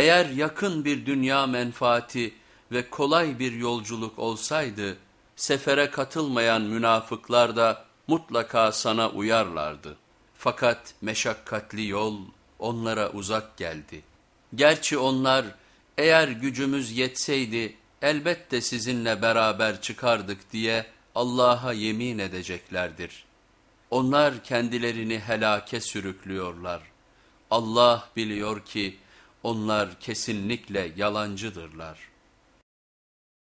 Eğer yakın bir dünya menfaati ve kolay bir yolculuk olsaydı, sefere katılmayan münafıklar da mutlaka sana uyarlardı. Fakat meşakkatli yol onlara uzak geldi. Gerçi onlar eğer gücümüz yetseydi elbette sizinle beraber çıkardık diye Allah'a yemin edeceklerdir. Onlar kendilerini helake sürüklüyorlar. Allah biliyor ki onlar kesinlikle yalancıdırlar.''